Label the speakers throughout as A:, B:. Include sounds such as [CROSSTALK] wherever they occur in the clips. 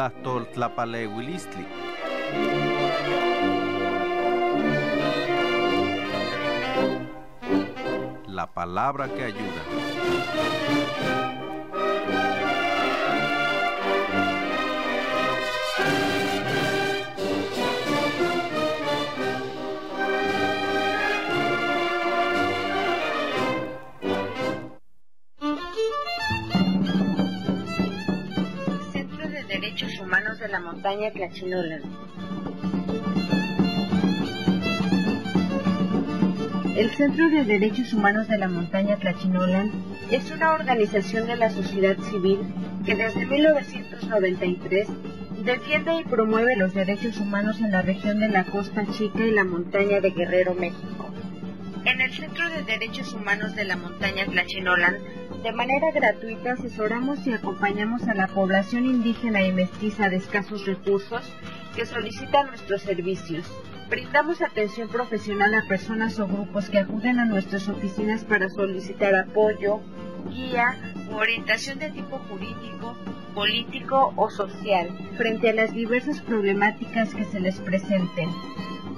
A: Tlastol Tlapalehuilistli. La palabra que ayuda.
B: La Montaña Tlachinolan. El Centro de Derechos Humanos de la Montaña Tlachinolan es una organización de la sociedad civil que desde 1993 defiende y promueve los derechos humanos en la región de la Costa Chica y la montaña de Guerrero, México. En el Centro de Derechos Humanos de la Montaña Tlachinolan, de manera gratuita asesoramos y acompañamos a la población indígena y mestiza de escasos recursos que solicita nuestros servicios. Brindamos atención profesional a personas o grupos que acuden a nuestras oficinas para solicitar apoyo, guía orientación de tipo jurídico, político o social frente a las diversas problemáticas que se les presenten.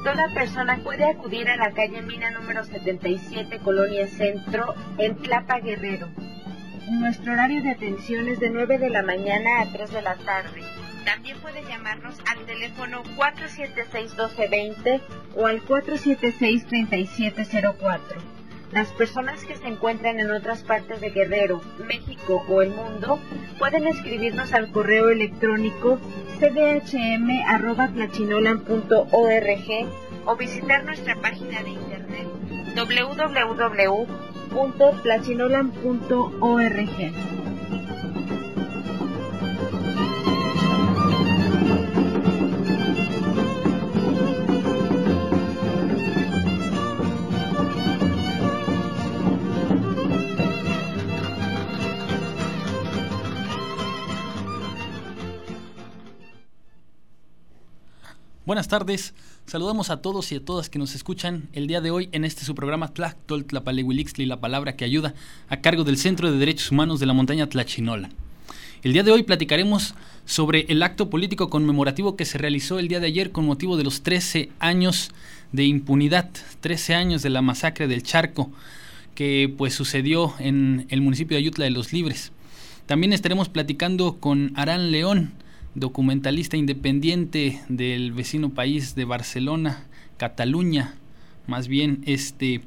B: Toda persona puede acudir a la calle Mina número 77, Colonia Centro, en Tlapa Guerrero. Nuestro horario de atención es de 9 de la mañana a 3 de la tarde. También puede llamarnos al teléfono 476-1220 o al 476-3704. Las personas que se encuentran en otras partes de Guerrero, México o el mundo pueden escribirnos al correo electrónico cdhm.plachinolan.org o visitar nuestra página de internet www.plachinolan.org.
C: Buenas tardes, saludamos a todos y a todas que nos escuchan el día de hoy en este su programa Tlactol la palabra que ayuda, a cargo del Centro de Derechos Humanos de la Montaña Tlachinola. El día de hoy platicaremos sobre el acto político conmemorativo que se realizó el día de ayer con motivo de los 13 años de impunidad, 13 años de la masacre del Charco que pues sucedió en el municipio de Ayutla de los Libres. También estaremos platicando con Arán León, documentalista independiente del vecino país de Barcelona, Cataluña, más bien este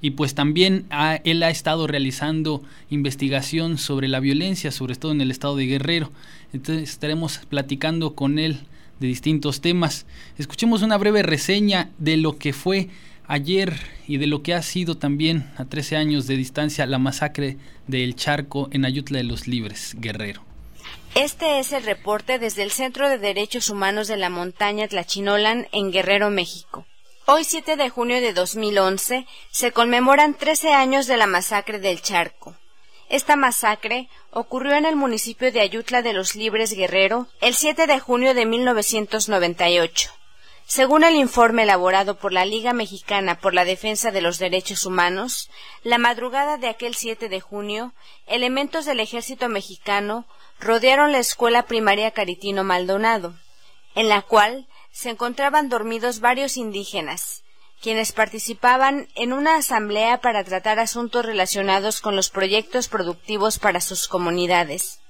C: y pues también ha, él ha estado realizando investigación sobre la violencia, sobre todo en el estado de Guerrero. Entonces estaremos platicando con él de distintos temas. Escuchemos una breve reseña de lo que fue ayer y de lo que ha sido también a 13 años de distancia la masacre del Charco en Ayutla de los Libres, Guerrero.
B: Este es el reporte desde el Centro de Derechos Humanos de la Montaña Tlachinolan en Guerrero, México. Hoy 7 de junio de 2011 se conmemoran 13 años de la masacre del Charco. Esta masacre ocurrió en el municipio de Ayutla de los Libres Guerrero el 7 de junio de 1998. Según el informe elaborado por la Liga Mexicana por la Defensa de los Derechos Humanos, la madrugada de aquel 7 de junio, elementos del ejército mexicano rodearon la escuela primaria Caritino Maldonado, en la cual se encontraban dormidos varios indígenas, quienes participaban en una asamblea para tratar asuntos relacionados con los proyectos productivos para sus comunidades.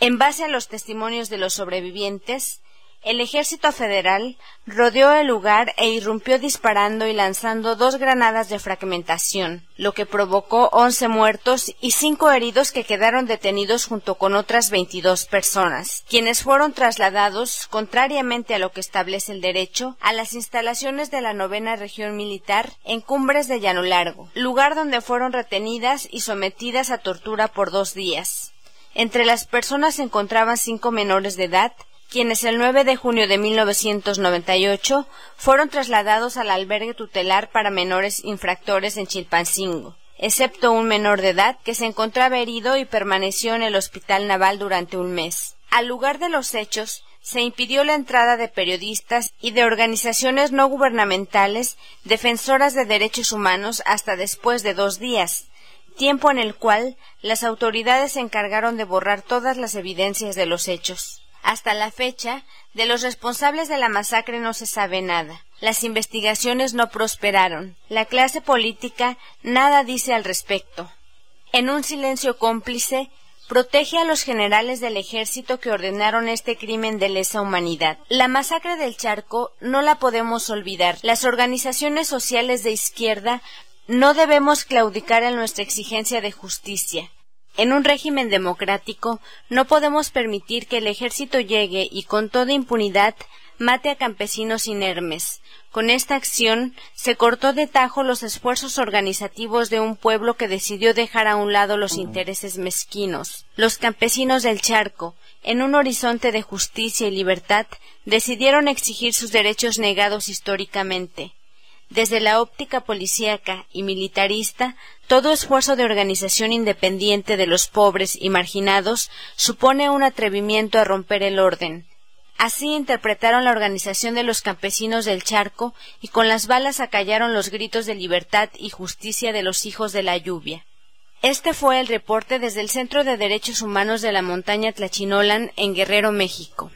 B: En base a los testimonios de los sobrevivientes, el ejército federal rodeó el lugar e irrumpió disparando y lanzando dos granadas de fragmentación, lo que provocó once muertos y cinco heridos que quedaron detenidos junto con otras veintidós personas, quienes fueron trasladados, contrariamente a lo que establece el derecho, a las instalaciones de la novena región militar en Cumbres de Llano Largo, lugar donde fueron retenidas y sometidas a tortura por dos días. Entre las personas se encontraban cinco menores de edad, quienes el 9 de junio de 1998 fueron trasladados al albergue tutelar para menores infractores en Chilpancingo, excepto un menor de edad que se encontraba herido y permaneció en el hospital naval durante un mes. Al lugar de los hechos, se impidió la entrada de periodistas y de organizaciones no gubernamentales defensoras de derechos humanos hasta después de dos días, tiempo en el cual las autoridades se encargaron de borrar todas las evidencias de los hechos.
D: Hasta la fecha, de los responsables de la masacre no se sabe nada. Las investigaciones no prosperaron. La clase política nada dice al respecto. En un silencio cómplice, protege a los generales del ejército que ordenaron este crimen de lesa humanidad. La masacre del Charco no la podemos olvidar. Las organizaciones sociales de izquierda no debemos claudicar en nuestra exigencia de justicia. En un régimen democrático no podemos permitir que el ejército llegue y con toda impunidad mate a campesinos inermes. Con esta acción se cortó de tajo los esfuerzos organizativos de un pueblo que decidió dejar a un lado los intereses mezquinos. Los campesinos del charco, en un horizonte de justicia y libertad, decidieron exigir sus derechos negados históricamente. Desde la óptica policíaca y militarista, todo esfuerzo de organización independiente de los pobres y marginados supone un atrevimiento a romper el orden. Así interpretaron la organización de los campesinos del charco y con las balas acallaron los gritos de libertad y justicia de los hijos de la lluvia. Este fue el reporte desde el Centro de Derechos Humanos de la montaña Tlachinolan en Guerrero, México.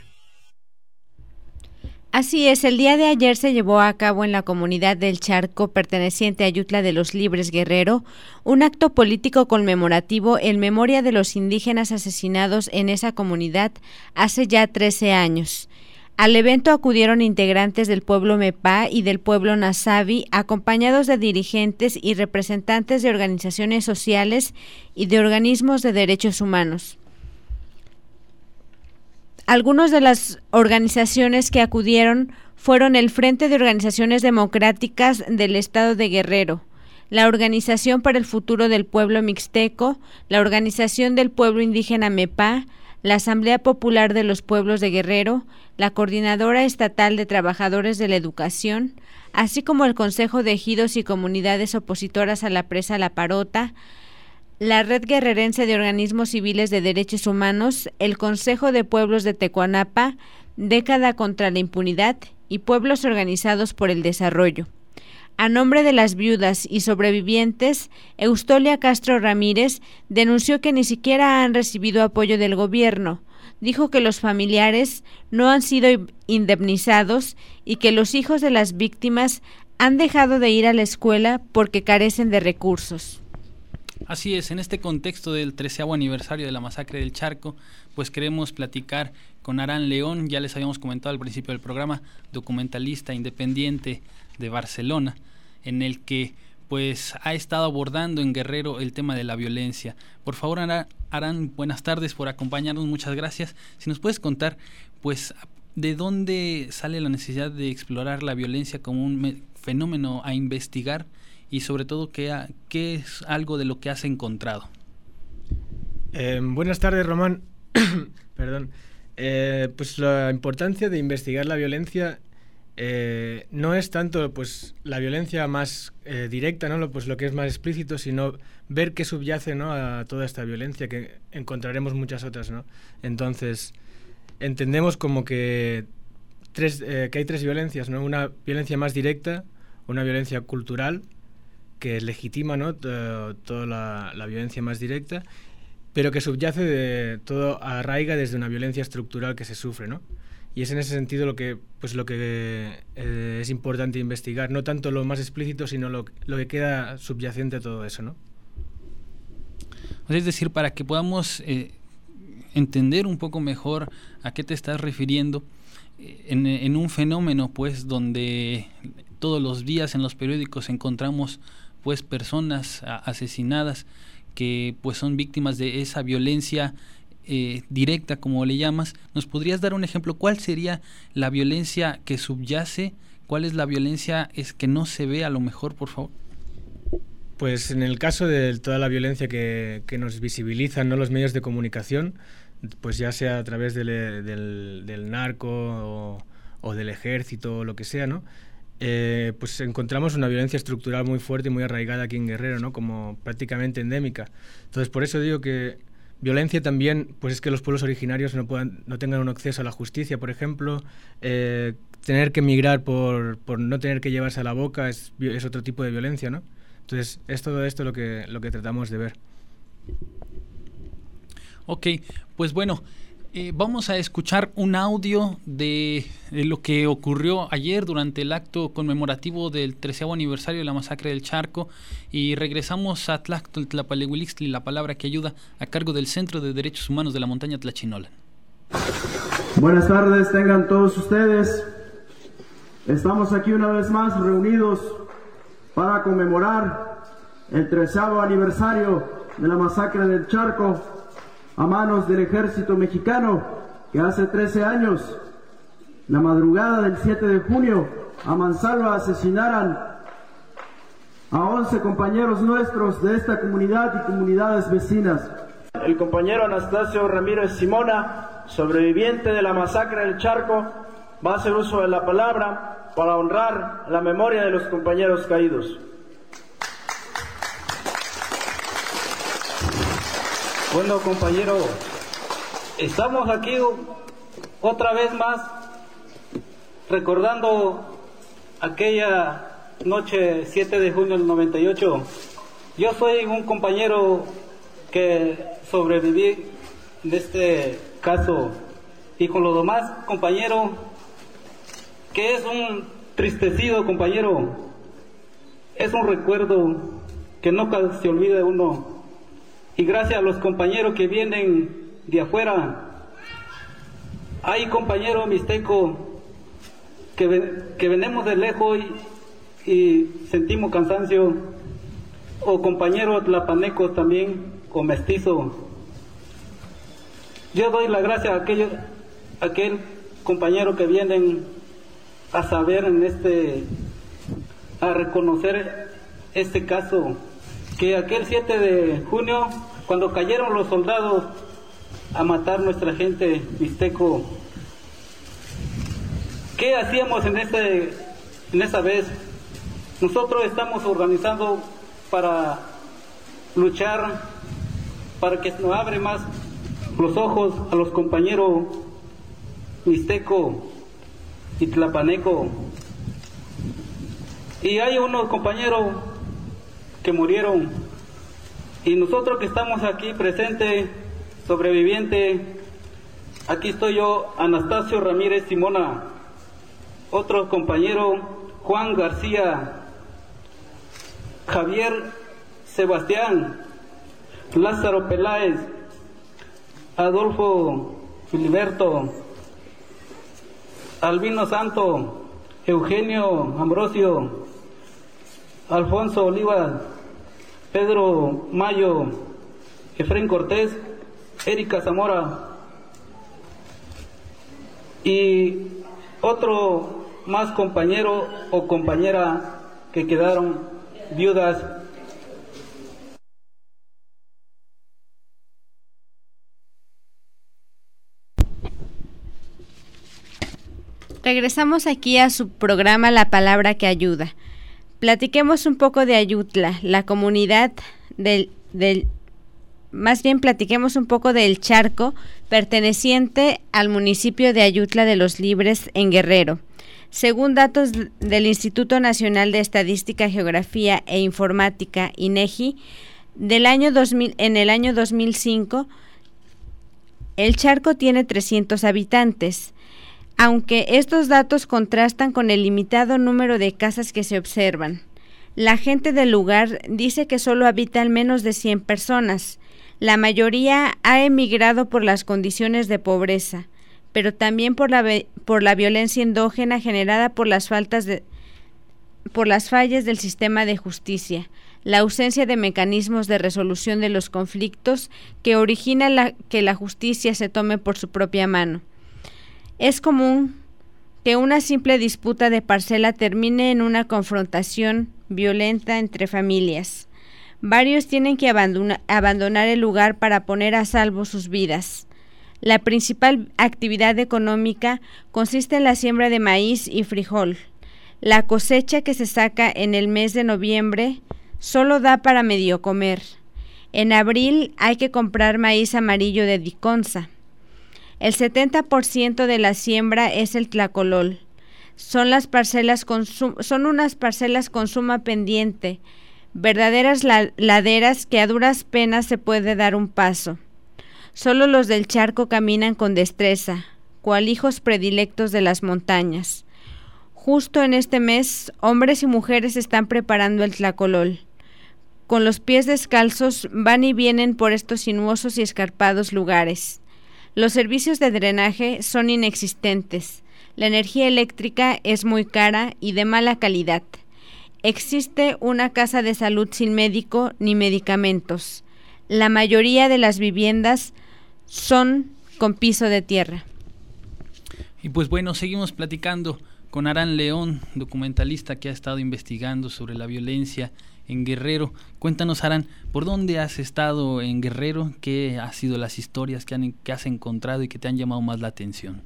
B: Así es, el día de ayer se llevó a cabo en la comunidad del Charco perteneciente a Yutla de los Libres Guerrero un acto político conmemorativo en memoria de los indígenas asesinados en esa comunidad hace ya 13 años. Al evento acudieron integrantes del pueblo Mepá y del pueblo Nasabi, acompañados de dirigentes y representantes de organizaciones sociales y de organismos de derechos humanos. Algunas de las organizaciones que acudieron fueron el Frente de Organizaciones Democráticas del Estado de Guerrero, la Organización para el Futuro del Pueblo Mixteco, la Organización del Pueblo Indígena MEPA, la Asamblea Popular de los Pueblos de Guerrero, la Coordinadora Estatal de Trabajadores de la Educación, así como el Consejo de Ejidos y Comunidades Opositoras a la Presa La Parota, la Red Guerrerense de Organismos Civiles de Derechos Humanos, el Consejo de Pueblos de Tecuanapa, Década contra la Impunidad y Pueblos Organizados por el Desarrollo. A nombre de las viudas y sobrevivientes, Eustolia Castro Ramírez denunció que ni siquiera han recibido apoyo del gobierno. Dijo que los familiares no han sido indemnizados y que los hijos de las víctimas han dejado de ir a la escuela porque carecen de recursos.
C: Así es, en este contexto del treceavo aniversario de la masacre del Charco, pues queremos platicar con Arán León, ya les habíamos comentado al principio del programa, documentalista independiente de Barcelona, en el que pues ha estado abordando en Guerrero el tema de la violencia. Por favor, Arán, buenas tardes por acompañarnos, muchas gracias. Si nos puedes contar, pues, de dónde sale la necesidad de explorar la violencia como un fenómeno a investigar y sobre todo qué, qué es algo de lo que has encontrado.
E: Eh, buenas tardes, Román. [COUGHS] Perdón. Eh, pues la importancia de investigar la violencia eh, no es tanto pues la violencia más directa, ¿no? Lo, pues lo que es más explícito, sino ver qué subyace ¿no? a toda esta violencia, que encontraremos muchas otras, ¿no? Entonces, entendemos como que, tres, que hay tres violencias, ¿no? Una violencia más directa, una violencia cultural que legitima ¿no? toda la, violencia más directa, pero que subyace de todo, arraiga desde una violencia estructural que se sufre, ¿no? Y es en ese sentido lo que, pues lo que eh, es importante investigar, no tanto lo más explícito, sino lo, lo que queda subyacente a todo eso, ¿no?
C: Es decir, para que podamos eh, entender un poco mejor a qué te estás refiriendo, eh, en, en, un fenómeno pues donde todos los días en los periódicos encontramos pues personas asesinadas que pues son víctimas de esa violencia eh, directa como le llamas nos podrías dar un ejemplo cuál sería la violencia que subyace cuál es la violencia es que no se ve a lo mejor por favor
E: pues en el caso de toda la violencia que, que nos visibilizan ¿no? los medios de comunicación pues ya sea a través del, del, narco o, o, del ejército o lo que sea, ¿no? Eh, pues encontramos una violencia estructural muy fuerte y muy arraigada aquí en Guerrero, ¿no? Como prácticamente endémica. Entonces, por eso digo que violencia también, pues es que los pueblos originarios no, puedan, no tengan un acceso a la justicia, por ejemplo. Eh, tener que emigrar por, por, no tener que llevarse a la boca es, otro tipo de violencia, ¿no? Entonces, es todo esto lo que, lo que tratamos de ver.
C: Ok, pues bueno, Eh, vamos a escuchar un audio de, lo que ocurrió ayer durante el acto conmemorativo del 13 aniversario de la masacre del Charco y regresamos a Tlactoltlapalehuilixtli, la palabra que ayuda a cargo del Centro de Derechos Humanos de la Montaña Tlachinola.
F: Buenas tardes, tengan todos ustedes. Estamos aquí una vez más reunidos para conmemorar el 13 aniversario de la masacre del Charco a manos del ejército mexicano que hace 13 años, la madrugada del 7 de junio, a Mansalva asesinaran a 11 compañeros nuestros de esta comunidad y comunidades vecinas. El compañero Anastasio Ramírez Simona, sobreviviente de la masacre del Charco, va a hacer uso de la palabra para honrar la memoria de los compañeros caídos. Bueno, compañero, estamos aquí otra vez más recordando aquella noche 7 de junio del 98. Yo soy un compañero que sobreviví de este caso y con los demás compañeros que es un tristecido compañero, es un recuerdo que nunca se olvida uno y gracias a los compañeros que vienen de afuera. Hay compañeros mixtecos que, que venimos de lejos y, sentimos cansancio, o compañeros tlapanecos también, o mestizos. Yo doy la gracia a aquellos, a aquel compañero que vienen a saber en este, a reconocer este caso, que aquel 7 de junio cuando cayeron los soldados a matar nuestra gente mixteco, ¿qué hacíamos en, este, en esa vez? Nosotros estamos organizando para luchar, para que nos abre más los ojos a los compañeros mixteco y tlapaneco. Y hay unos compañeros que murieron. Y nosotros que estamos aquí presente, sobreviviente, aquí estoy yo, Anastasio Ramírez Simona, otro compañero, Juan García, Javier Sebastián, Lázaro Peláez, Adolfo Filiberto, Albino Santo, Eugenio Ambrosio, Alfonso Olivas, Pedro Mayo, Efren Cortés, Erika Zamora y otro más compañero o compañera que quedaron viudas.
B: Regresamos aquí a su programa La Palabra que Ayuda. Platiquemos un poco de Ayutla, la comunidad del, del, más bien platiquemos un poco del charco perteneciente al municipio de Ayutla de los Libres en Guerrero. Según datos del Instituto Nacional de Estadística, Geografía e Informática, INEGI, del año 2000, en el año 2005, el charco tiene 300 habitantes aunque estos datos contrastan con el limitado número de casas que se observan. La gente del lugar dice que solo habitan menos de 100 personas. La mayoría ha emigrado por las condiciones de pobreza, pero también por la, por la violencia endógena generada por las faltas de las fallas del sistema de justicia, la ausencia de mecanismos de resolución de los conflictos que origina que la justicia se tome por su propia mano. Es común que una simple disputa de parcela termine en una confrontación violenta entre familias. Varios tienen que abandonar el lugar para poner a salvo sus vidas. La principal actividad económica consiste en la siembra de maíz y frijol. La cosecha que se saca en el mes de noviembre solo da para medio comer. En abril hay que comprar maíz amarillo de Diconza. El 70% de la siembra es el tlacolol. Son, las parcelas son unas parcelas con suma pendiente, verdaderas laderas que a duras penas se puede dar un paso. Solo los del charco caminan con destreza, cual hijos predilectos de las montañas. Justo en este mes, hombres y mujeres están preparando el tlacolol. Con los pies descalzos van y vienen por estos sinuosos y escarpados lugares. Los servicios de drenaje son inexistentes. La energía eléctrica es muy cara y de mala calidad. Existe una casa de salud sin médico ni medicamentos. La mayoría de las viviendas son con piso de tierra.
C: Y pues bueno, seguimos platicando con Arán León, documentalista que ha estado investigando sobre la violencia en Guerrero. Cuéntanos, Arán, ¿por dónde has estado en Guerrero? ¿Qué han sido las historias que, han, que has encontrado y que te han llamado más la atención?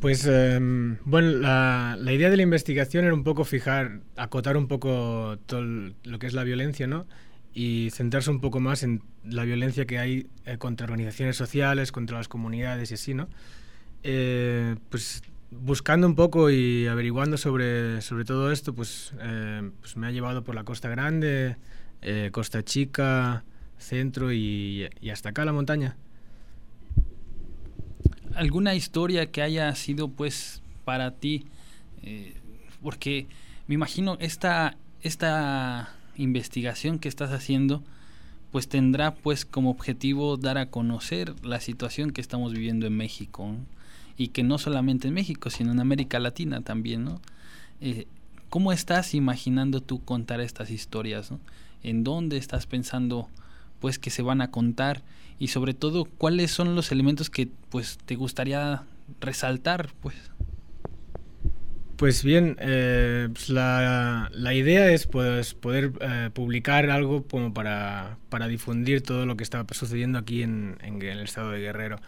E: Pues em, bueno, la, la, idea de la investigación era un poco fijar, acotar un poco todo lo que es la violencia, ¿no? Y centrarse un poco más en la violencia que hay eh, contra organizaciones sociales, contra las comunidades y así, ¿no? Eh, pues buscando un poco y averiguando sobre, sobre todo esto, pues, eh, pues me ha llevado por la Costa Grande, eh, Costa Chica, Centro y, hasta acá la montaña.
C: ¿Alguna historia que haya sido pues para ti? Eh, porque me imagino esta, esta investigación que estás haciendo pues tendrá pues como objetivo dar a conocer la situación que estamos viviendo en México. Y que no solamente en México, sino en América Latina también, ¿no? Eh, ¿Cómo estás imaginando tú contar estas historias? ¿En dónde estás pensando pues que se van a contar? Y sobre todo, ¿cuáles son los elementos que pues te gustaría resaltar? Pues,
E: pues bien, eh, pues la, la, idea es pues, poder eh, publicar algo como para, para, difundir todo lo que está sucediendo aquí en, en el estado de Guerrero.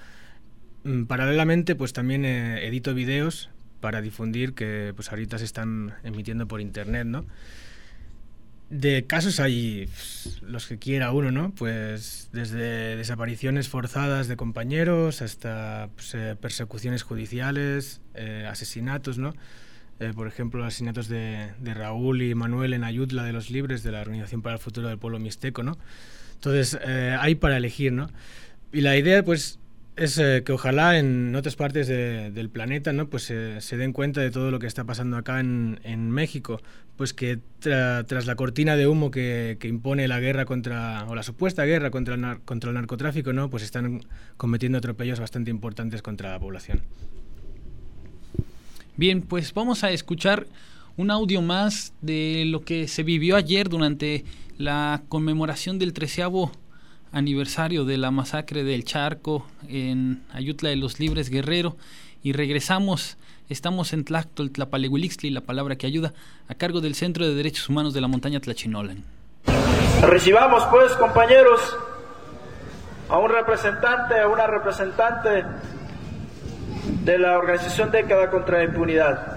E: Mm, paralelamente, pues también eh, edito vídeos para difundir que pues ahorita se están emitiendo por internet, ¿no? De casos hay los que quiera uno, ¿no? Pues desde desapariciones forzadas de compañeros hasta pues, eh, persecuciones judiciales, eh, asesinatos, ¿no? Por ejemplo, asesinatos de, Raúl y Manuel en Ayutla de los Libres, de la Organización para el Futuro del Pueblo Mixteco, ¿no? Entonces, hay para elegir, ¿no? Y la idea, pues, es eh, que ojalá en otras partes de, del planeta no pues eh, se den cuenta de todo lo que está pasando acá en, México. Pues que tra, tras la cortina de humo que, que, impone la guerra contra o la supuesta guerra contra el, contra el narcotráfico no pues están cometiendo atropellos bastante importantes contra la población.
C: Bien pues vamos a escuchar un audio más de lo que se vivió ayer durante la conmemoración del treceavo aniversario de la masacre del Charco en Ayutla de los Libres Guerrero y regresamos. Estamos en Tlactol, Tlapalehuilixtli, la palabra que ayuda, a cargo del Centro de Derechos Humanos de la montaña Tlachinolan.
G: Recibamos pues, compañeros, a un representante, a una representante de la organización Década contra la Impunidad.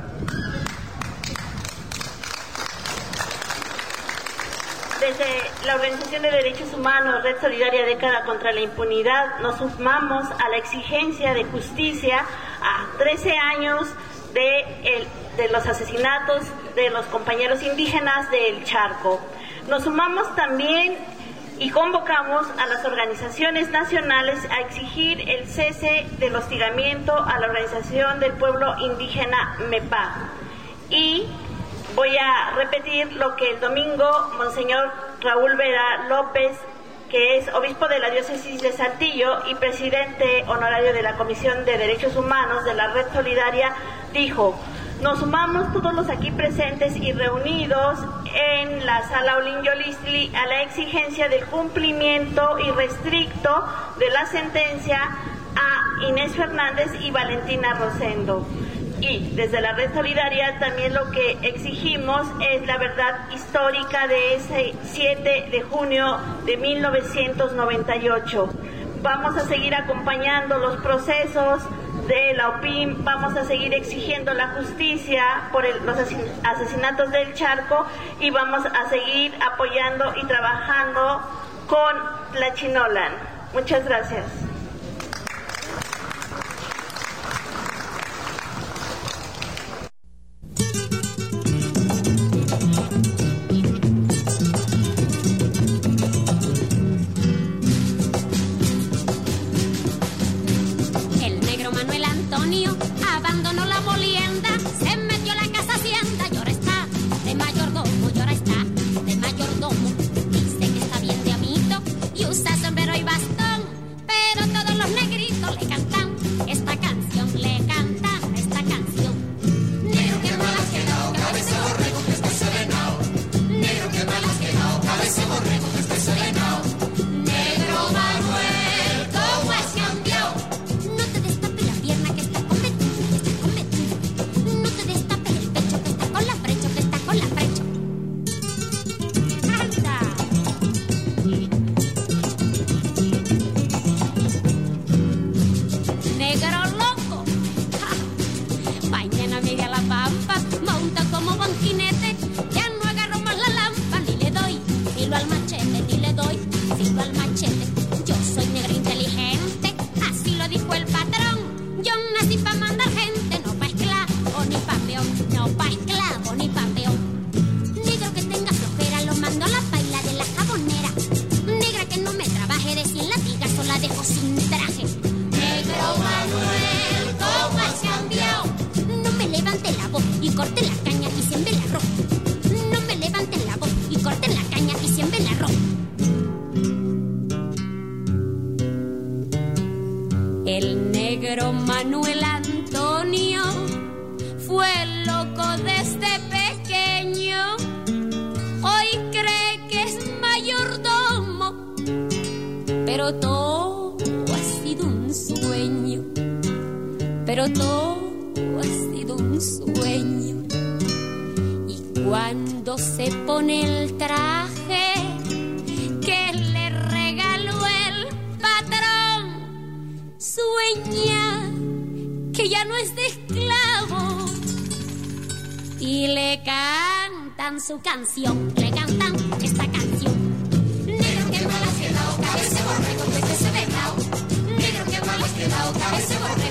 H: Desde la Organización de Derechos Humanos, Red Solidaria Década contra la Impunidad, nos sumamos a la exigencia de justicia a 13 años de, de los asesinatos de los compañeros indígenas del Charco. Nos sumamos también y convocamos a las organizaciones nacionales a exigir el cese del hostigamiento a la Organización del Pueblo Indígena MEPA y Voy a repetir lo que el domingo Monseñor Raúl Vera López, que es obispo de la diócesis de Saltillo y presidente honorario de la Comisión de Derechos Humanos de la Red Solidaria, dijo, nos sumamos todos los aquí presentes y reunidos en la sala Olin a la exigencia del cumplimiento irrestricto de la sentencia a Inés Fernández y Valentina Rosendo. Y desde la Red Solidaria también lo que exigimos es la verdad histórica de ese 7 de junio de 1998. Vamos a seguir acompañando los procesos de la OPIM, vamos a seguir exigiendo la justicia por los asesinatos del Charco y vamos a seguir apoyando y trabajando con la Chinolan. Muchas gracias.
I: Pero todo ha sido un sueño. Y cuando se pone el traje que le regaló el patrón, sueña que ya no es de esclavo y le cantan su canción, le cantan esta canción. Negro que mal has quedado, cabeza borrego, que se venao. Negro que mal has quedado, cabeza borrego,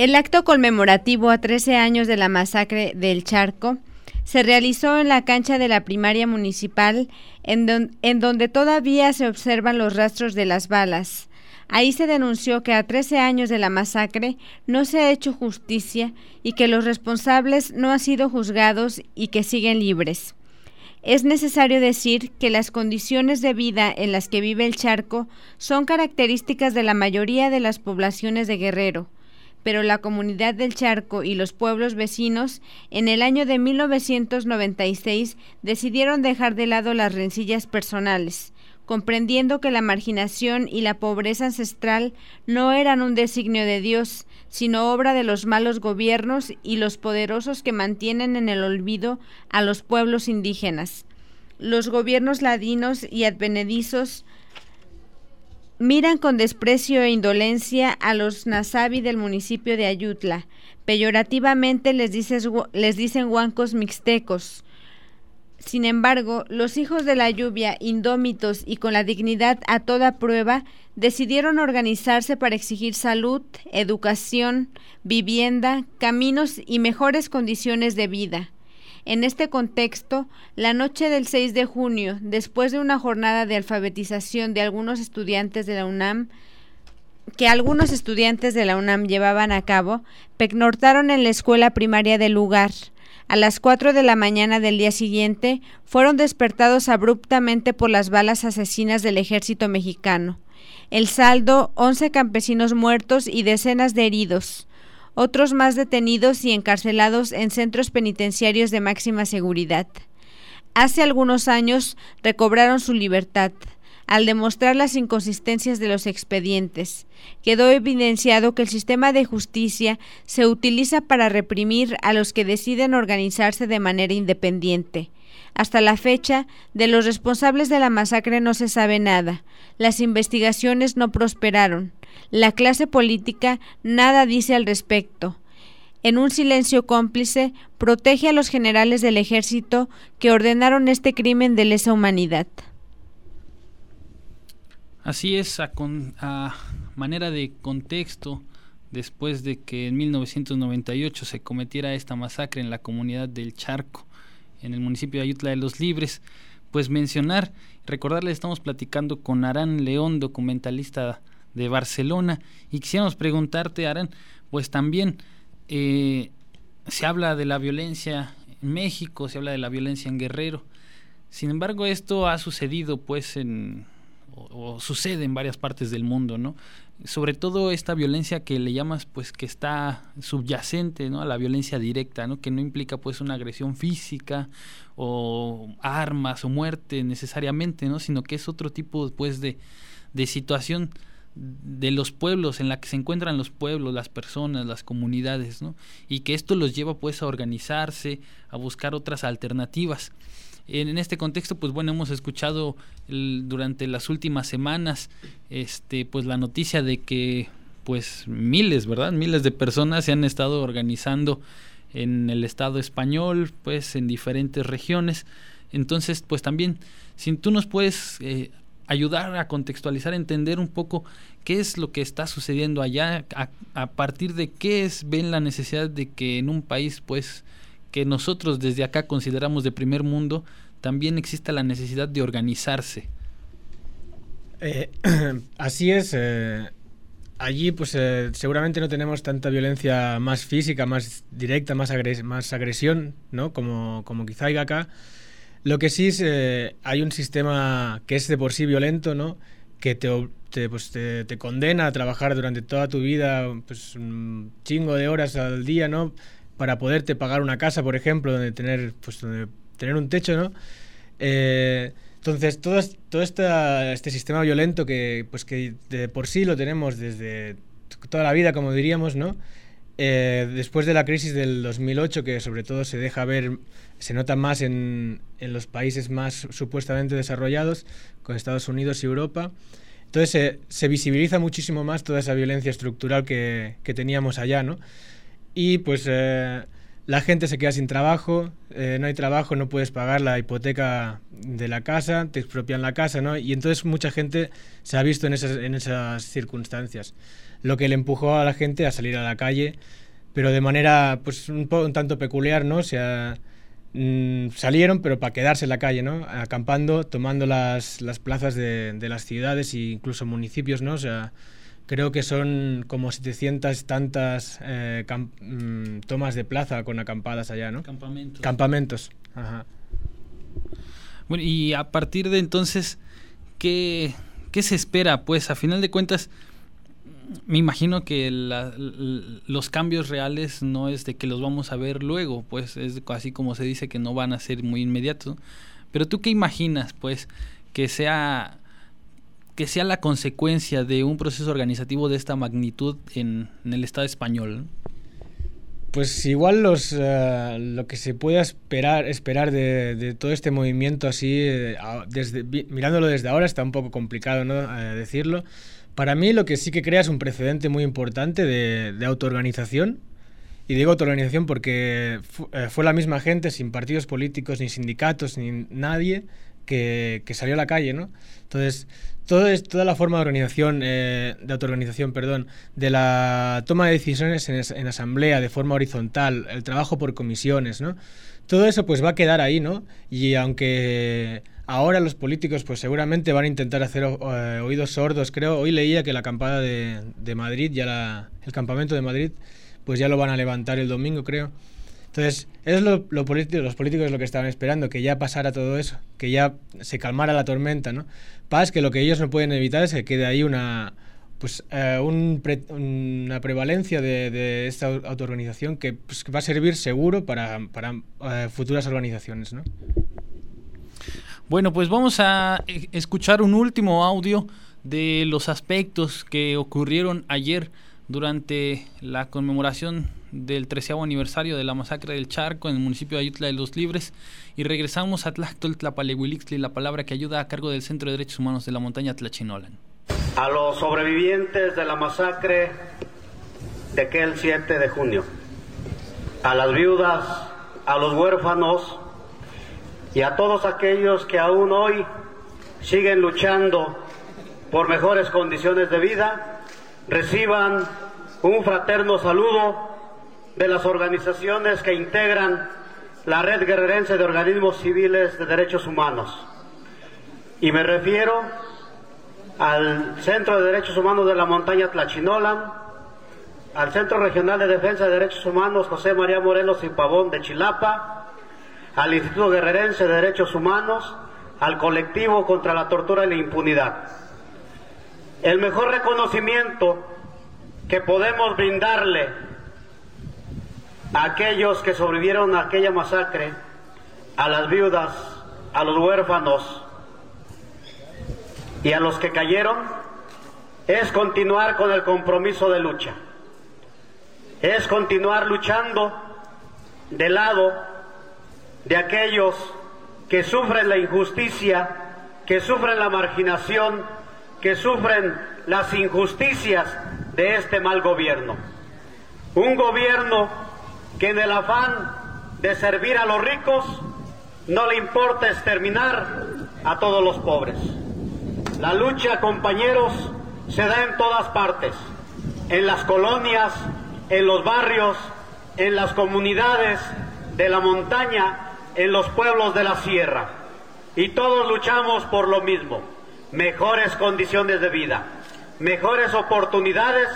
I: El
B: acto conmemorativo a 13 años de la masacre del Charco se realizó en la cancha de la primaria municipal, en, don- en donde todavía se observan los rastros de las balas. Ahí se denunció que a 13 años de la masacre no se ha hecho justicia y que los responsables no han sido juzgados y que siguen libres. Es necesario decir que las condiciones de vida en las que vive el charco son características de la mayoría de las poblaciones de Guerrero, pero la comunidad del Charco y los pueblos vecinos en el año de 1996 decidieron dejar de lado las rencillas personales, comprendiendo que la marginación y la pobreza ancestral no eran un designio de Dios, sino obra de los malos gobiernos y los poderosos que mantienen en el olvido a los pueblos indígenas. Los gobiernos ladinos y advenedizos miran con desprecio e indolencia a los nasabi del municipio de Ayutla. Peyorativamente les, les dicen huancos mixtecos. Sin embargo, los hijos de la lluvia, indómitos y con la dignidad a toda prueba, decidieron organizarse para exigir salud, educación, vivienda, caminos y mejores condiciones de vida. En este contexto, la noche del 6 de junio, después de una jornada de alfabetización de algunos estudiantes de la UNAM, que algunos estudiantes de la UNAM llevaban a cabo, pecnortaron en la escuela primaria del lugar. A las 4 de la mañana del día siguiente, fueron despertados abruptamente por las balas asesinas del ejército mexicano. El saldo, 11 campesinos muertos y decenas de heridos otros más detenidos y encarcelados en centros penitenciarios de máxima seguridad. Hace algunos años recobraron su libertad. Al demostrar las inconsistencias de los expedientes, quedó evidenciado que el sistema de justicia se utiliza para reprimir a los que deciden organizarse de manera independiente. Hasta la fecha, de los responsables de la masacre no se sabe nada. Las investigaciones no prosperaron. La clase política nada dice al respecto. En un silencio cómplice, protege a los generales del ejército que ordenaron este crimen de lesa humanidad.
C: Así es, a, a manera de contexto, después de que en 1998 se cometiera esta masacre en la comunidad del Charco, en el municipio de Ayutla de los Libres, pues mencionar, recordarles, estamos platicando con Arán León, documentalista de Barcelona, y quisiéramos preguntarte, Arán, pues también eh, se habla de la violencia en México, se habla de la violencia en Guerrero, sin embargo esto ha sucedido pues en o sucede en varias partes del mundo, ¿no? Sobre todo esta violencia que le llamas pues que está subyacente ¿no? a la violencia directa, ¿no? que no implica pues una agresión física o armas o muerte necesariamente, ¿no? sino que es otro tipo pues de, de situación de los pueblos en la que se encuentran los pueblos, las personas, las comunidades, ¿no? y que esto los lleva pues a organizarse, a buscar otras alternativas. En, este contexto, pues bueno, hemos escuchado durante las últimas semanas, este, pues la noticia de que, pues miles, ¿verdad? Miles de personas se han estado organizando en el Estado español, pues en diferentes regiones. Entonces, pues también, si tú nos puedes eh, ayudar a contextualizar, entender un poco qué es lo que está sucediendo allá, a, a, partir de qué es, ven la necesidad de que en un país, pues, que nosotros desde acá consideramos de primer mundo, también exista la necesidad de organizarse.
E: Eh, [CLEARS THROAT] así es. Eh, allí, pues eh, seguramente no tenemos tanta violencia más física, más directa, más, más agresión, ¿no? Como, como quizá hay acá. Lo que sí es, hay un sistema que es de por sí violento, ¿no? Que te, te, pues, te, condena a trabajar durante toda tu vida, pues un chingo de horas al día, ¿no? Para poderte pagar una casa, por ejemplo, donde tener, pues, donde tener un techo, ¿no? Eh, entonces, todo, todo este sistema violento que, pues, que de por sí lo tenemos desde toda la vida, como diríamos, ¿no? Eh, después de la crisis del 2008, que sobre todo se deja ver, se nota más en, en los países más supuestamente desarrollados, con Estados Unidos y Europa, entonces se visibiliza muchísimo más toda esa violencia estructural que, que teníamos allá, ¿no? Y pues eh, la gente se queda sin trabajo, eh, no hay trabajo, no puedes pagar la hipoteca de la casa, te expropian la casa, ¿no? Y entonces mucha gente se ha visto en esas, en esas circunstancias, lo que le empujó a la gente a salir a la calle, pero de manera pues un, un tanto peculiar, ¿no? O mm, salieron, pero para quedarse en la calle, ¿no? Acampando, tomando las, las plazas de, las ciudades e incluso municipios, ¿no? O creo que son como 700 tantas eh, mm, tomas de plaza con acampadas allá, ¿no?
C: Campamentos.
E: Campamentos, ajá.
C: Bueno, y a partir de entonces, ¿qué, qué se espera? Pues a final de cuentas, me imagino que los cambios reales no es de que los vamos a ver luego, pues es así como se dice que no van a ser muy inmediatos. Pero tú qué imaginas, pues, que sea que sea la consecuencia de un proceso organizativo de esta magnitud en, el Estado español?
E: Pues igual los, eh, lo que se puede esperar, esperar de, todo este movimiento así, eh, desde, mirándolo desde ahora está un poco complicado ¿no? Eh, decirlo. Para mí lo que sí que crea es un precedente muy importante de, autoorganización. Y digo autoorganización porque fue la misma gente, sin partidos políticos, ni sindicatos, ni nadie, que, que salió a la calle, ¿no? Entonces, es, toda la forma de organización, eh, de autoorganización, perdón, de la toma de decisiones en, asamblea de forma horizontal, el trabajo por comisiones, ¿no? Todo eso pues va a quedar ahí, ¿no? Y aunque ahora los políticos pues seguramente van a intentar hacer eh, oídos sordos, creo, hoy leía que la acampada de, de Madrid, ya la, el campamento de Madrid, pues ya lo van a levantar el domingo, creo. Entonces, es lo, político, los políticos lo que estaban esperando, que ya pasara todo eso, que ya se calmara la tormenta, ¿no? Pasa que lo que ellos no pueden evitar es que quede ahí una, pues, eh, una prevalencia de, esta autoorganización que, pues, va a servir seguro para, para eh, futuras organizaciones, ¿no?
C: Bueno, pues vamos a e, escuchar un último audio de los aspectos que ocurrieron ayer durante la conmemoración del treceavo aniversario de la masacre del Charco en el municipio de Ayutla de los Libres y regresamos a Tlactol Tlapalehuilixtli, la palabra que ayuda a cargo del Centro de Derechos Humanos de la montaña Tlachinolan.
J: A los sobrevivientes de la masacre de aquel 7 de junio, a las viudas, a los huérfanos y a todos aquellos que aún hoy siguen luchando por mejores condiciones de vida, reciban un fraterno saludo de las organizaciones que integran la Red Guerrerense de Organismos Civiles de Derechos Humanos. Y me refiero al Centro de Derechos Humanos de la Montaña Tlachinolan, al Centro Regional de Defensa de Derechos Humanos José María Morelos y Pavón de Chilapa, al Instituto Guerrerense de Derechos Humanos, al colectivo contra la tortura y la impunidad. el mejor reconocimiento que podemos brindarle aquellos que sobrevivieron a aquella masacre, a las viudas, a los huérfanos y a los que cayeron, es continuar con el compromiso de lucha, es continuar luchando del lado de aquellos que sufren la injusticia, que sufren la marginación, que sufren las injusticias de este mal gobierno. Un gobierno que en el afán de servir a los ricos no le importa exterminar a todos los pobres. La lucha, compañeros, se da en todas partes, en las colonias, en los barrios, en las comunidades de la montaña, en los pueblos de la sierra. Y todos luchamos por lo mismo, mejores condiciones de vida, mejores oportunidades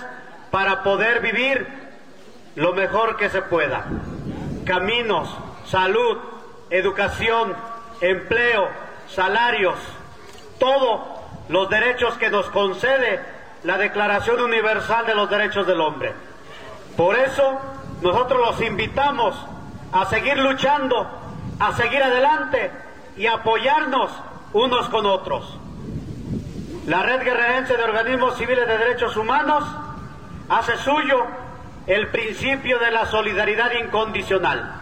J: para poder vivir lo mejor que se pueda. Caminos, salud, educación, empleo, salarios, todos los derechos que nos concede la Declaración Universal de los Derechos del Hombre. Por eso nosotros los invitamos a seguir luchando, a seguir adelante y apoyarnos unos con otros. La Red Guerrerense de Organismos Civiles de Derechos Humanos hace suyo el principio de la solidaridad incondicional.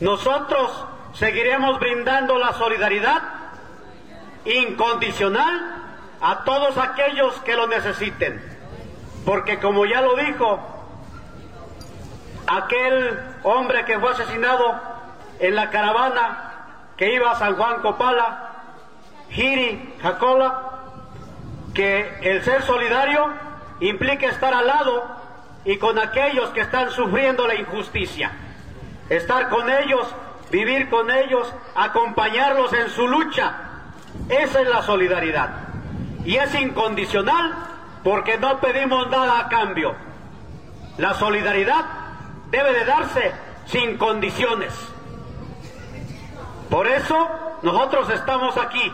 J: Nosotros seguiremos brindando la solidaridad incondicional a todos aquellos que lo necesiten. Porque como ya lo dijo aquel hombre que fue asesinado en la caravana que iba a San Juan Copala, Giri Jacola, que el ser solidario implica estar al lado y con aquellos que están sufriendo la injusticia. Estar con ellos, vivir con ellos, acompañarlos en su lucha. Esa es la solidaridad. Y es incondicional porque no pedimos nada a cambio. La solidaridad debe de darse sin condiciones. Por eso nosotros estamos aquí.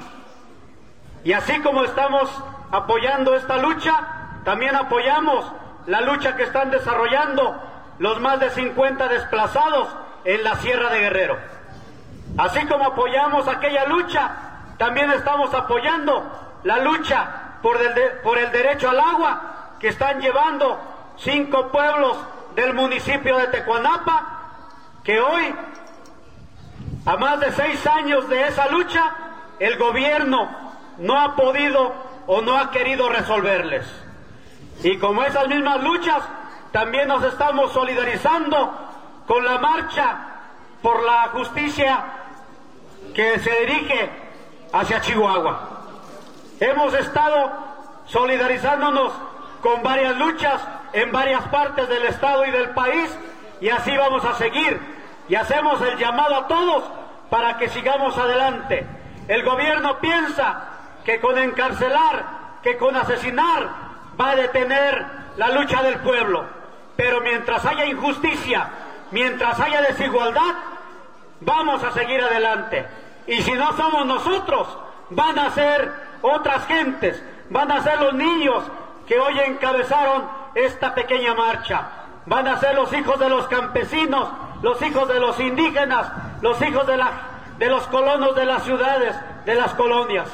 J: Y así como estamos apoyando esta lucha, también apoyamos la lucha que están desarrollando los más de 50 desplazados en la Sierra de Guerrero. Así como apoyamos aquella lucha, también estamos apoyando la lucha por el, derecho al agua que están llevando cinco pueblos del municipio de Tecuanapa, que hoy, a más de seis años de esa lucha, el gobierno no ha podido o no ha querido resolverles. Y como esas mismas luchas, también nos estamos solidarizando con la marcha por la justicia que se dirige hacia Chihuahua. Hemos estado solidarizándonos con varias luchas en varias partes del Estado y del país y así vamos a seguir. Y hacemos el llamado a todos para que sigamos adelante. El gobierno piensa que con encarcelar, que con asesinar, va a detener la lucha del pueblo. Pero mientras haya injusticia, mientras haya desigualdad, vamos a seguir adelante. Y si no somos nosotros, van a ser otras gentes, van a ser los niños que hoy encabezaron esta pequeña marcha. Van a ser los hijos de los campesinos, los hijos de los indígenas, los hijos de, los colonos de las ciudades, de las colonias.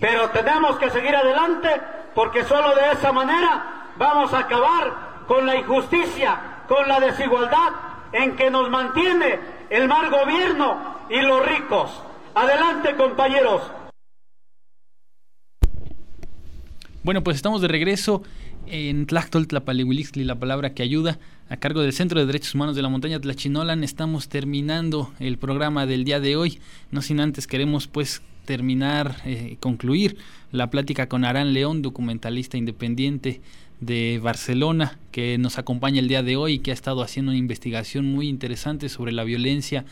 J: Pero tenemos que seguir adelante porque solo de esa manera vamos a acabar con la injusticia, con la desigualdad en que nos mantiene el mal gobierno y los ricos. Adelante compañeros.
C: Bueno, pues estamos de regreso en Tlapalehuilixtli, la palabra que ayuda, a cargo del Centro de Derechos Humanos de la Montaña Tlachinolan. Estamos terminando el programa del día de hoy. No sin antes queremos pues terminar, eh, concluir la plática con Arán León, documentalista independiente de Barcelona, que nos acompaña el día de hoy y que ha estado haciendo una investigación muy interesante sobre la violencia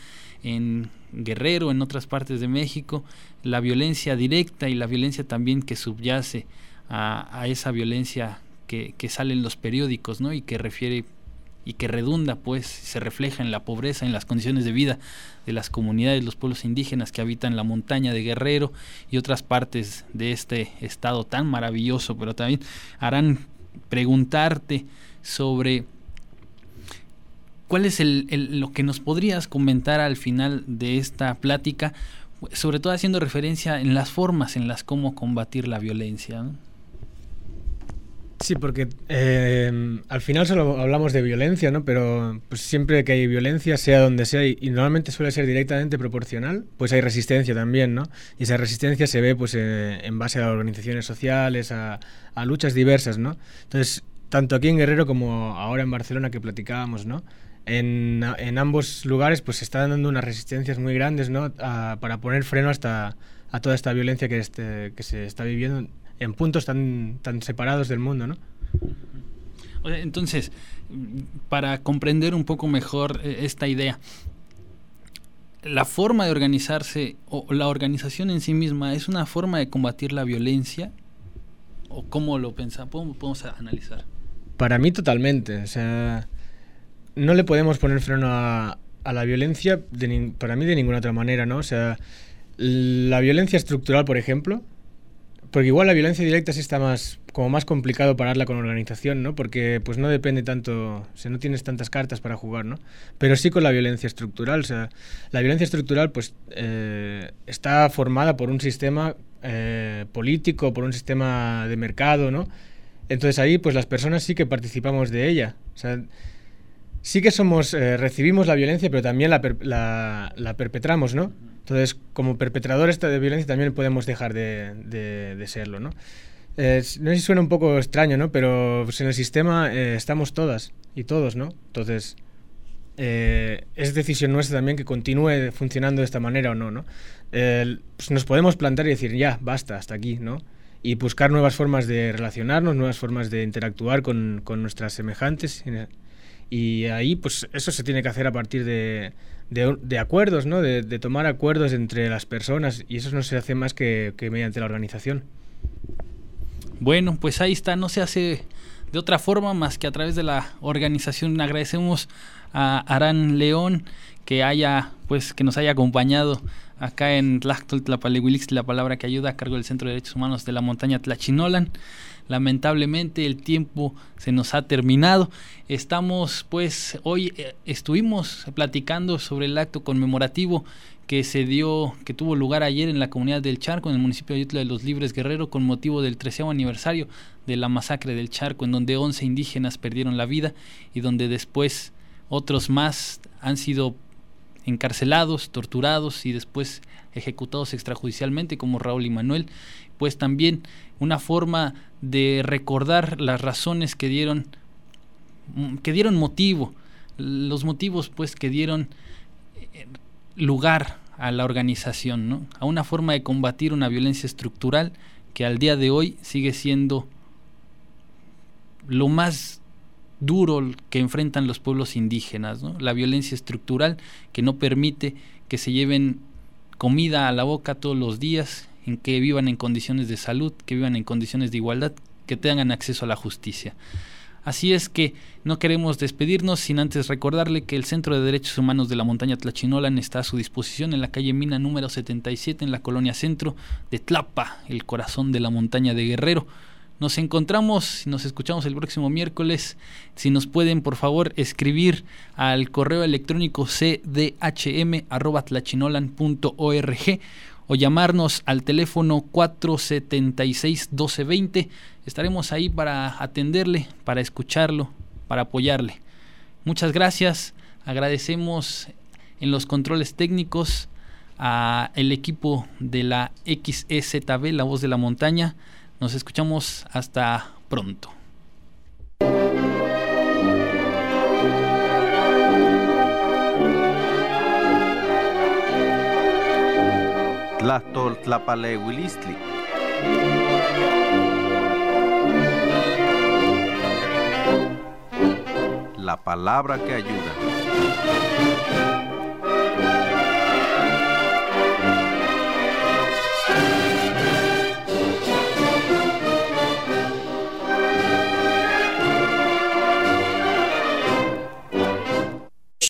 C: en Guerrero, en otras partes de México, la violencia directa y la violencia también que subyace a, esa violencia que, que, sale en los periódicos, ¿no? Y que refiere y que redunda, pues, se refleja en la pobreza, en las condiciones de vida de las comunidades, los pueblos indígenas que habitan la montaña de Guerrero y otras partes de este estado tan maravilloso, pero también harán preguntarte sobre cuál es el, lo que nos podrías comentar al final de esta plática, sobre todo haciendo referencia en las formas en las cómo combatir la violencia.
E: Sí, porque eh, al final solo hablamos de violencia, ¿no? Pero pues siempre que hay violencia, sea donde sea, y, normalmente suele ser directamente proporcional, pues hay resistencia también, ¿no? Y esa resistencia se ve pues eh, en base a organizaciones sociales, a, luchas diversas, ¿no? Entonces, tanto aquí en Guerrero como ahora en Barcelona que platicábamos, ¿no? En, en ambos lugares pues se están dando unas resistencias muy grandes, ¿no? para poner freno hasta a toda esta violencia que, este, que se está viviendo en puntos tan, tan separados del mundo, ¿no?
C: Entonces, para comprender un poco mejor eh, esta idea, la forma de organizarse o la organización en sí misma es una forma de combatir la violencia o cómo lo pensamos, podemos analizar.
E: Para mí totalmente, o sea, no le podemos poner freno a, a la violencia para mí de ninguna otra manera, ¿no? O sea, la violencia estructural, por ejemplo, porque igual la violencia directa sí está más como más complicado pararla con organización, ¿no? Porque pues no depende tanto, o sea, no tienes tantas cartas para jugar, ¿no? Pero sí con la violencia estructural, o sea, la violencia estructural pues eh, está formada por un sistema eh, político, por un sistema de mercado, ¿no? Entonces ahí pues las personas sí que participamos de ella, o sea, sí que somos, eh, recibimos la violencia, pero también la, la, la perpetramos, ¿no? Entonces, como perpetradores de violencia también podemos dejar de, serlo, ¿no? no sé si suena un poco extraño, ¿no? Pero pues, en el sistema eh, estamos todas y todos, ¿no? Entonces, eh, es decisión nuestra también que continúe funcionando de esta manera o no, ¿no? pues nos podemos plantar y decir, ya, basta, hasta aquí, ¿no? Y buscar nuevas formas de relacionarnos, nuevas formas de interactuar con nuestras semejantes. Y ahí, pues eso se tiene que hacer a partir de, de, acuerdos, ¿no? De, tomar acuerdos entre las personas y eso no se hace más que, mediante la organización.
C: Bueno, pues ahí está, no se hace de otra forma más que a través de la organización. Agradecemos a Arán León que haya, pues, que nos haya acompañado acá en Tlactol Tlapalehuilix, la palabra que ayuda a cargo del Centro de Derechos Humanos de la montaña Tlachinolan. Lamentablemente el tiempo se nos ha terminado. Estamos pues hoy eh, estuvimos platicando sobre el acto conmemorativo que se dio, que tuvo lugar ayer en la comunidad del Charco, en el municipio de Yutla de los Libres Guerrero, con motivo del 13 aniversario de la masacre del Charco, en donde 11 indígenas perdieron la vida y donde después otros más han sido encarcelados, torturados y después ejecutados extrajudicialmente, como Raúl y Manuel, pues también una forma de recordar las razones que dieron que dieron motivo, los motivos pues que dieron eh, lugar a la organización, ¿no? a una forma de combatir una violencia estructural que al día de hoy sigue siendo lo más duro que enfrentan los pueblos indígenas, ¿no? la violencia estructural que no permite que se lleven comida a la boca todos los días, en que vivan en condiciones de salud, que vivan en condiciones de igualdad, que tengan acceso a la justicia. Así es que no queremos despedirnos sin antes recordarle que el Centro de Derechos Humanos de la Montaña Tlachinolan está a su disposición en la calle Mina número 77 en la colonia centro de Tlapa, el corazón de la montaña de Guerrero. Nos encontramos y nos escuchamos el próximo miércoles. Si nos pueden, por favor, escribir al correo electrónico cdhm.tlachinolan.org o llamarnos al teléfono 476-1220. Estaremos ahí para atenderle, para escucharlo, para apoyarle. Muchas gracias. Agradecemos en los controles técnicos a el equipo de la XEZB, La Voz de la Montaña. Nos escuchamos hasta pronto.
A: Tlastol Tlapalewilistli. La palabra que ayuda.